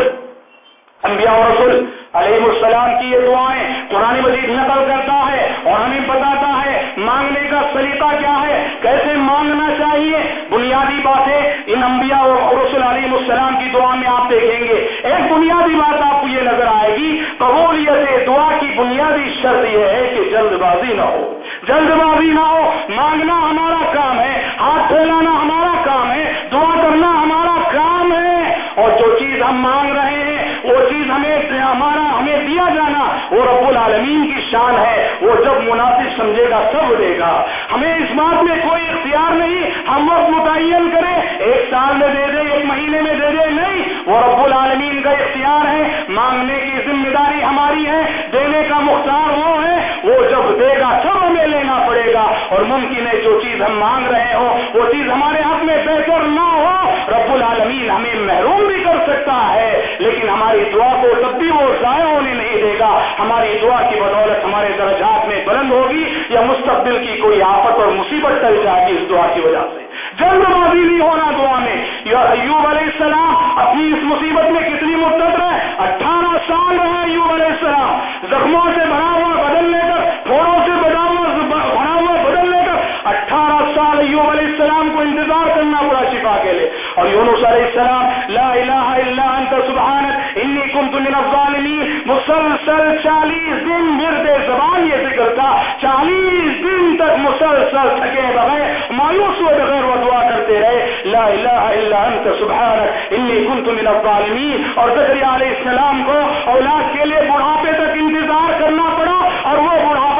انبیاء اور رسول علیہ السلام کی یہ دعائیں قرآن مجید نقل کرتا ہے اور ہمیں بتاتا ہے مانگنے کا سلیقہ کیا ہے؟ کیسے مانگنا چاہیے؟ بنیادی باتیں ان انبیاء اور رسول علیہ السلام کی دعا میں آپ دیکھیں گے، ایک بنیادی بات آپ کو یہ نظر آئے گی، قبولیت دعا کی بنیادی شرط یہ ہے کہ جلد بازی نہ ہو۔ جلد بازی نہ ہو، مانگنا ہمارا کام ہے، ہاتھ پھیلانا ہمارا کام ہے، دعا کرنا ہمارا وہ رب العالمین کی شان ہے، وہ جب مناسب سمجھے گا، سب دے گا۔ ہمیں اس بات میں کوئی اختیار نہیں، ہم وقت متعین کریں، ایک سال میں دے دے، ایک مہینے میں دے دے، نہیں، وہ رب العالمین کا اختیار ہے، مانگنے کی ذمہ داری ہماری ہے، دینے کا مختار وہ ہے وہ جب دے گا سب ہمیں لینا پڑے گا اور ممکن ہے جو چیز ہم مانگ رہے ہو وہ چیز ہمارے حق میں بہتر نہ ہو، رب العالمین ہمیں محروم بھی کر سکتا ہے، لیکن ہماری دعا کو تب بھی وہ ضائع ہونے نہیں دے گا۔ ہماری دعا کی بدولت ہمارے درجات میں بلند ہوگی یا مستقبل کی کوئی آفت اور مصیبت ٹل جائے گی اس دعا کی وجہ سے۔ جلد بازی نہیں ہونا دعا میں۔ یا ایوب علیہ السلام، اپنی اس مصیبت میں کتنی مدت رہے اٹھارہ سال رہے ایوب علیہ السلام۔ زخموں سے بھرا ہوا بدل لے کر پھوڑوں سے بنا السلام کو انتظار کرنا پڑا شفا کے لیے۔ اور یونس علیہ السلام، لا الہ الا انت، سبحانک، انی کنت من الظالمین۔ مسلسل چالیس دن مرد زبان یہ ذکر تھا، چالیس دن تک مسلسل تھکے بغیر، مایوس ہوئے بغیر وہ دعا کرتے رہے۔ لا الہ الا انت، سبحانک، انی کنت من الظالمین۔ اور زکریا علیہ السلام کو اولاد کے لیے بڑھاپے تک انتظار کرنا پڑا، اور وہ بڑھاپا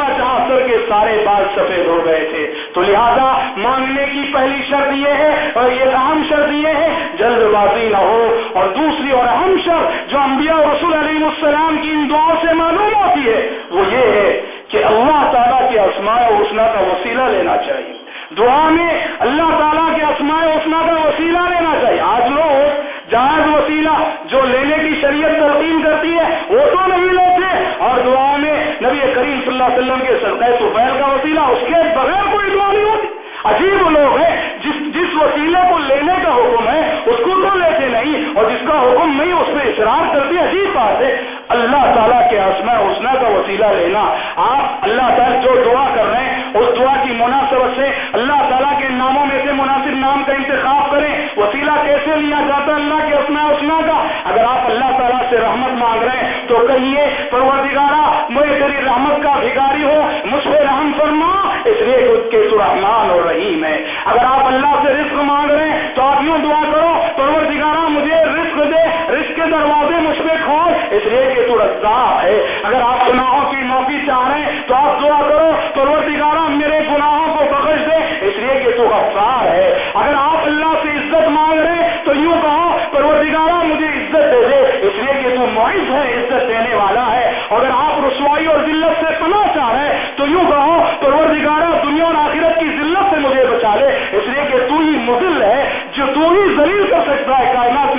سارے بال سفید ہو گئے تھے۔ تو لہذا مانگنے کی پہلی شرط یہ ہے اور یہ اہم شرط یہ ہے جلد بازی نہ ہو۔ اور دوسری اور اہم شرط جو انبیاء رسول علیہ السلام کی ان دعاؤں سے معلوم ہوتی ہے، وہ یہ ہے کہ اللہ تعالیٰ کے اسماء حسنہ کا وسیلہ لینا چاہیے دعا میں اللہ تعالیٰ کے اسماء حسنہ کا وسیلہ لینا چاہیے آج لوگ جائز وسیلہ جو لینے کی شریعت تلقین کرتی ہے وہ تو نہیں لیتے اور دعا میں نبی کریم صلی اللہ علیہ وسلم کے سرکے تو کا وسیلہ اس کے بغیر کوئی دعا نہیں ہوتی عجیب لوگ ہیں جس جس وسیلے کو لینے کا حکم ہے اس کو تو لیتے نہیں اور جس کا حکم نہیں اس پہ اشرار کرتے عجیب بات ہے اللہ تعالیٰ کے اسماء حسنہ کا وسیلہ لینا آپ اللہ تعالیٰ جو دعا کر رہے ہیں اس دعا کی مناسبت سے اللہ تعالیٰ کے ناموں میں سے مناسب نام کا انتخاب کریں۔ وسیلہ کیسے لیا جاتا ہے اللہ کے اسماء حسنہ کا؟ اگر آپ اللہ تعالیٰ سے رحمت مانگ رہے ہیں تو کہیے، پروردگارہ، میں تیری رحمت کا بھگاری ہوں، مجھ پہ رحم فرما، اس لیے کہ تو رحمان اور رحیم ہے۔ اگر آپ اللہ سے رزق مانگ رہے ہیں تو آپ یوں دعا کرو، پروردگارہ، مجھے رزق دے، رزق کے دروازے مجھ پہ کھول، اس لیے کہ تو رزاق ہے۔ اگر آپ گناہوں کی معافی چاہ رہے ہیں تو آپ دعا کرو، پروردگارہ میرے گناہوں کو بخش دے اس لیے کہ تو غفار ہے۔ اگر آپ اللہ سے عزت مانگ رہے تو یوں کہو پروردگارہ، مجھے عزت دے دے۔ اس لیے کہ تو معیز ہے عزت دینے والا ہے اگر آپ رسوائی اور ذلت سے پناہ چاہ رہے ہیں تو یوں کہو پروردگارہ دنیا اور آخرت کی ذلت سے مجھے بچا لے اس لیے کہ تو ہی مدل ہے جو تو ہی ذلیل کر سکتا ہے کائنات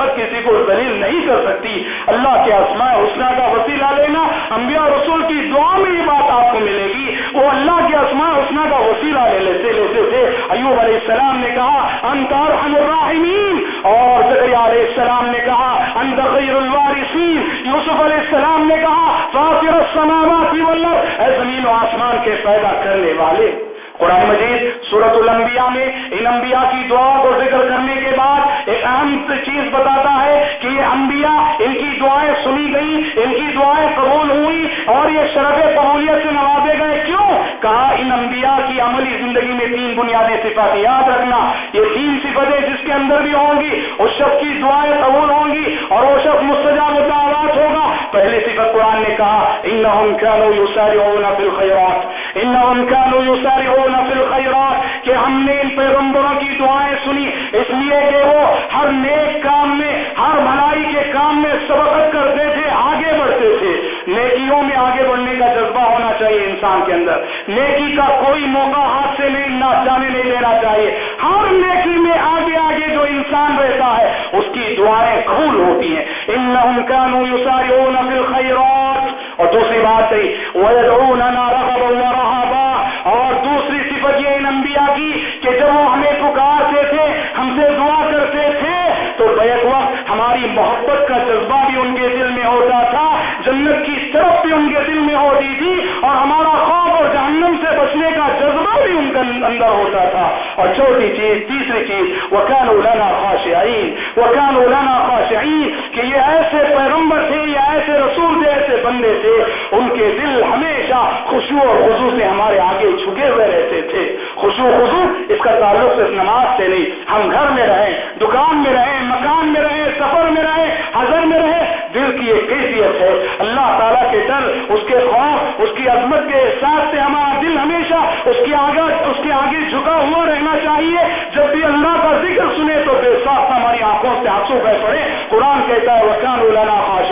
میں طاقت کسی کو ذلیل نہیں کر سکتی۔ اللہ کے اسماء حسنہ کا وسیلہ لینا انبیاء رسول کی دعا میں یہ بات آپ کو ملے گی۔ وہ اللہ کے اسماء حسنہ کا وسیلہ لے لیتے لیتے تھے۔ ایوب علیہ السلام نے کہا انتار الراحمین۔ اور زکریا علیہ السلام نے کہا، انت خیر الوارثین۔ یوسف علیہ السلام نے کہا، فاطر السماوات والارض۔ اے زمین و آسمان کے پیدا کرنے والے۔ قرآن مجید صورت الانبیاء میں ان انبیاء کی دعا کو ذکر کرنے کے بعد ایک اہم چیز بتاتا ہے کہ یہ انبیاء ان کی دعائیں سنی گئی ان کی دعائیں قبول ہوئی اور یہ شرف قبولیت سے نوازے گئے۔ کیوں؟ کہا، ان انبیاء کی عملی زندگی میں تین بنیادی صفات یاد رکھنا۔ یہ تین صفتیں جس کے اندر بھی ہوں گی، اس شخص کی دعائیں قبول ہوں گی اور وہ شخص مستجاب دعوات ہوگا۔ پہلی صفت قرآن نے کہا، انہم كانوا يسارعون في الخيرات انہم كانوا يسارعون فی الخیرات، کہ ہم نے ان پیغمبروں کی دعائیں سنی، اس لیے کہ وہ ہر نیک کام میں، ہر بھلائی کے کام میں سبقت کرتے تھے، آگے بڑھتے تھے۔ نیکیوں میں آگے بڑھنے کا جذبہ ہونا چاہیے انسان کے اندر۔ نیکی کا کوئی موقع ہاتھ سے نہیں، نہ جانے نہیں دینا چاہیے۔ ہر نیکی میں آگے آگے جو انسان رہتا ہے، اس کی دعائیں قبول ہوتی ہیں۔ ان كانوا يسارعون في الخيرات اور دوسری بات ہے ويدعوننا رغبا ورهبا بیک وقت ہماری محبت کا جذبہ بھی ان کے دل میں ہوتا تھا، جنت کی طرف بھی ان کے دل میں ہوتی تھی اور ہمارا خوف اور جہنم سے بچنے کا جذبہ بھی ان کے اندر ہوتا تھا۔ اور چوتھی چیز، تیسری چیز وہ کیا نولانا خاشعین وہ کیا نولانا خاشعین کہ یہ ایسے پیغمبر تھے یا ایسے رسول تھے، ایسے بندے تھے، ان کے دل ہمیشہ خوشبو اور خزو سے ہمارے آگے جھکے ہوئے رہتے تھے۔ خوشبو خزو اس کا تعلق صرف نماز سے نہیں۔ ہم گھر میں رہیں، دکان میں رہیں، مکان میں رہیں، سفر میں رہیں، حضر میں رہیں، دل کی ایک کیفیت ہے۔ اللہ تعالیٰ کے ڈر، اس کے خوف، اس کی عظمت کے احساس سے ہمارا دل ہمیشہ اس کے آگے، اس کے آگے جھکا ہوا رہنا چاہیے۔ جب بھی اللہ کا ذکر سنے تو بے ساتھ ہماری آنکھوں سے آنسو بہ پڑے۔ قرآن کہتا ہے وسان اللہ خاشعی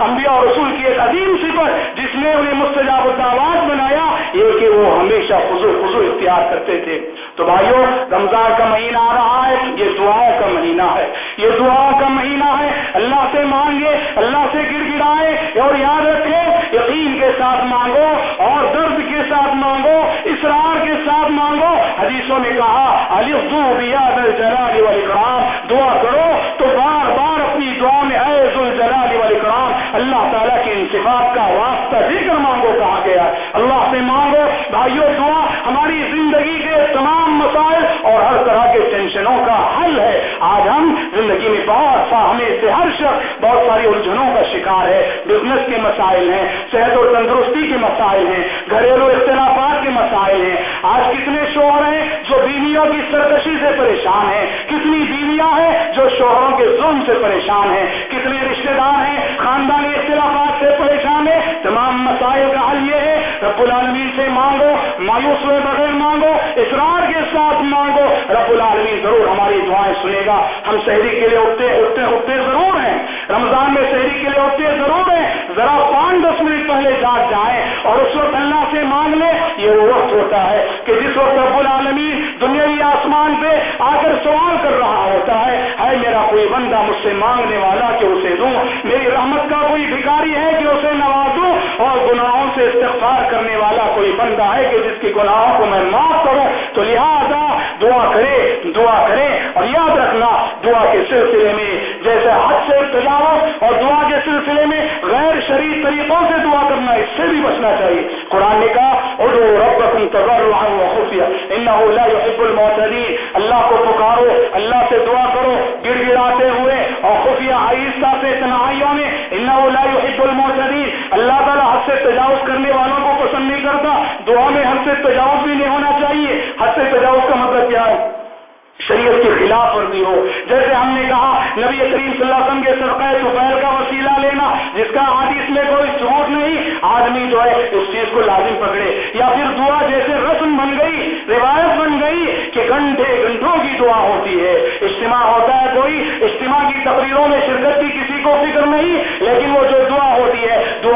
انبیاء اور رسول کی ایک عظیم صفت جس نے انہیں مستجاب الدعوات بنایا، یہ کہ وہ ہمیشہ خزو خزو اختیار کرتے تھے۔ تو بھائیوں رمضان کا مہینہ آ رہا ہے، یہ دعاؤں کا مہینہ ہے۔ یہ دعاؤں کا مہینہ ہے۔ اللہ سے مانگے، اللہ سے گر گڑائے اور یاد رکھے، یقین کے ساتھ مانگو اور درد کے ساتھ مانگو اسرار کے ساتھ مانگو۔ حدیثوں نے کہا علی جلال والاکرام دعا کرو تو بار بار اپنی دعا میں اے جلال والاکرام اللہ صفات کا واسطہ ذکر مانگو کہا گیا اللہ سے مانگو، بھائیو، دعا، ہماری زندگی کے تمام مسائل اور ہر طرح کے ٹینشنوں کا حل ہے۔ آج ہم زندگی میں بہت سا ہمیں سے ہر شخص بہت ساری الجھنوں کا شکار ہے۔ بزنس کے مسائل ہیں، صحت اور تندرستی کے مسائل ہیں، گھریلو اختلافات کے مسائل ہیں۔ آج کتنے شوہر ہیں جو بیویوں کی سرکشی سے پریشان ہیں۔ کتنی بیویاں ہیں جو شوہروں کے ظلم سے پریشان ہیں۔ کتنے رشتے دار ہیں خاندانی اختلافات سے پریشان ہیں۔ تمام مسائل کا حل یہ ہے رب العالمین سے مانگو، مایوس ہوئے بغیر مانگو، اقرار کے ساتھ مانگو، رب العالمین ضرور ہماری دعائیں سنے گا۔ ہم شہری کے لیے اٹھتے اٹھتے اٹھتے ضرور ہیں۔ رمضان میں شہری کے لیے اٹھتے ضرور ہیں۔ ذرا پانچ دس منٹ پہلے جاگ جائیں اور اس وقت اللہ سے مانگ لے یہ وہ وقت ہوتا ہے کہ جس وقت رب العالمین دنیاوی آسمان پہ آ کر سوال کر رہا ہوتا ہے ہے میرا کوئی بندہ مجھ سے مانگنے والا کہ اسے دوں۔ میری رحمت کا کوئی بھکاری ہے کہ اسے نوازوں۔ اور گناہوں سے استغفار کرنے والا کوئی بندہ ہے کہ جس کی گناہوں کو میں معاف کروں۔ تو لہٰذا دعا کرے دعا کرے۔ اور یاد رکھنا، دعا کے سلسلے میں جیسے حد سے تجاوز اور دعا کے سلسلے میں غیر شریف طریقوں سے دعا کرنا، اس سے بھی بچنا چاہیے۔ قرآن نے کہا ادو ربکم تضرعا وخفیا انه لا يحب المعتدين اللہ کو پکارو، اللہ سے دعا کرو۔ گڑ گڑاتے ہوئے اور خفیہ آہستہ سے تنہائیوں میں انه لا يحب اللہ تعالیٰ حد سے تجاوز کرنے والوں کو پسند نہیں کرتا۔ دعا میں حد سے تجاوز بھی نہیں ہونا چاہیے۔ حد سے تجاوز کا مطلب کیا ہے؟ شریعت کے خلاف ورزی ہو۔ جیسے ہم نے کہا، نبی کریم صلی اللہ علیہ وسلم کے سرقہ سفیر کا وسیلہ لینا، جس کا حدیث میں کوئی ثبوت نہیں، آدمی جو ہے اس چیز کو لازم پکڑے۔ یا پھر دعا جیسے رسم بن گئی، روایت بن گئی کہ گھنٹے، گھنٹوں کی دعا ہوتی ہے۔ اجتماع ہوتا ہے کوئی، اجتماع کی تقریروں میں شرکت کی کسی کو فکر نہیں، لیکن وہ جو دعا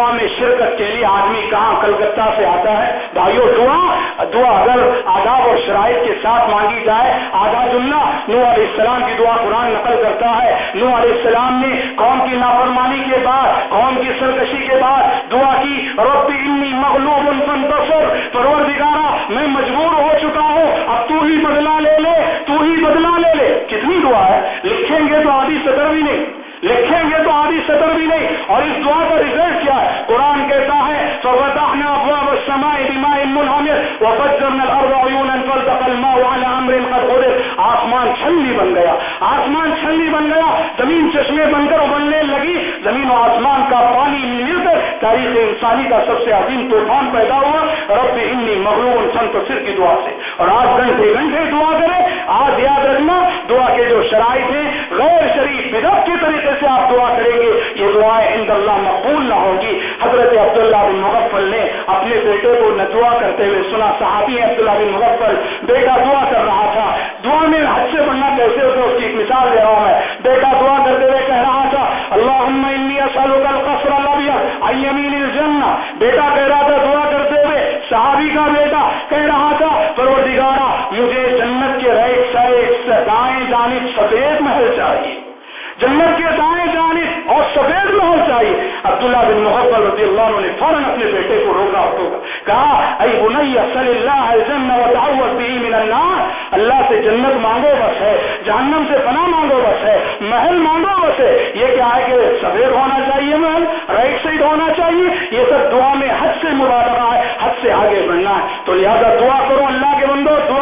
دعا میں شرکت کے لیے آدمی کہاں کلکتہ سے آتا ہے؟ بھائیو، دعا دعا اگر آداب اور شرائط کے ساتھ مانگی جائے آدھا جملہ نو علیہ السلام کی دعا قرآن نقل کرتا ہے۔ نو علیہ السلام نے قوم کی نافرمانی کے بعد، قوم کی سرکشی کے بعد دعا کی، رب انی مغلوب فانتصر۔ پروردگارا، میں مجبور ہو چکا ہوں، اب تو ہی بدلا لے لے، تو ہی بدلا لے لے۔ کتنی دعا ہے؟ لکھیں گے تو آدھی سطر بھی نہیں لکھیں گے تو آدھی سطر بھی نہیں۔ اور اس دعا کا ریزلٹ کیا ہے؟ قرآن کہتا ہے فَوَدَحْنَا أَبْوَابَ السَّمَاءِ بِمَاءٍ مُنْهَمِرٍ وَفَجَّرْنَا الْأَرْضَ عُيُونًا فَالْتَقَى الْمَاءُ عَلَى أَمْرٍ قَدْ قُدِرَ آسمان چھلنی بن گیا۔ آسمان چھلنی بن گیا۔ زمین چشمے بن کر ابلنے لگی۔ زمین و آسمان کا پانی مل کر تاریخ انسانی کا سب سے عظیم طوفان پیدا ہوا۔ رب انی مغلوب سنتصر کی دعا سے۔ اور آج گھنٹے گھنٹے دعا کرے آج یاد رکھنا، دعا کے جو شرائط ہیں، غیر شریف بدت کے طریقے سے آپ دعا کریں گے، یہ دعائیں عند اللہ مقبول نہ ہوگی حضرت عبداللہ بن مغفل نے اپنے بیٹے کو نہ دعا کرتے ہوئے سنا، صحابی عبداللہ بن مغفل، بیٹا دعا کر رہا تھا۔ دعا میں حد سے بڑھنا کیسے ہوتا اس کی ایک مثال دے رہا ہوں میں۔ بیٹا دعا کرتے ہوئے کہہ رہا تھا، اللہم انی القصر الابیض الجنہ. بیٹا کہہ رہا تھا دعا کرتے ہوئے، صحابی کا بیٹا کہہ رہا تھا پروردگارا مجھے جنت کے ریک سے دائیں جانب سفید محل چاہیے۔ جنت کے دائیں جانب اور سفید محل چاہیے۔ عبداللہ بن محبت رضی اللہ عنہ نے فوراً اپنے بیٹے کو روکا تو کہا ای بنی صلی اللہ الجنہ وتعوذ به من النار۔ اللہ سے جنت مانگو بس ہے، جہنم سے پناہ مانگو بس ہے محل مانگو بس ہے۔ یہ کیا ہے کہ سفید ہونا چاہیے محل رائٹ سائڈ ہونا چاہیے۔ یہ سب دعا میں حد سے مبالغہ ہے، حد سے آگے بڑھنا ہے۔ تو لہذا دعا کرو اللہ کے بندو، دعا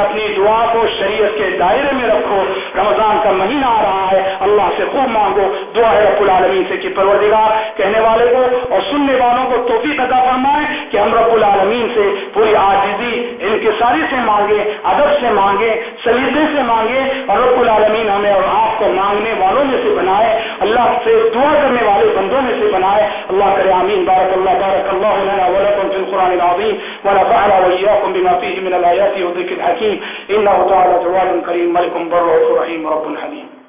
اپنی دعا کو شریعت کے دائرے میں رکھو۔ رمضان کا مہینہ آ رہا ہے۔ اللہ سے خوب مانگو۔ دعا ہے رب العالمین سے کہ پروردگار کہنے والے کو اور سننے والوں کو توفیق عطا فرمائے کہ ہم رب العالمین سے پوری آجزی انکساری سے مانگے، ادب سے مانگے، سلیقے سے مانگے اور رب العالمین ہمیں اور آپ کو مانگنے والوں میں سے بنائے۔ اللہ سے دعا کرنے والے بندوں میں سے بنائے۔ اللہ کرے آمین۔ بارک اللہ بارک اللہ لنا ولکم القرآن العظیم ونفعنا وإياكم بما فيه من الآيات والذكر الحكيم. إنه تعالى جواد كريم، ملك بر رحيم، رب حليم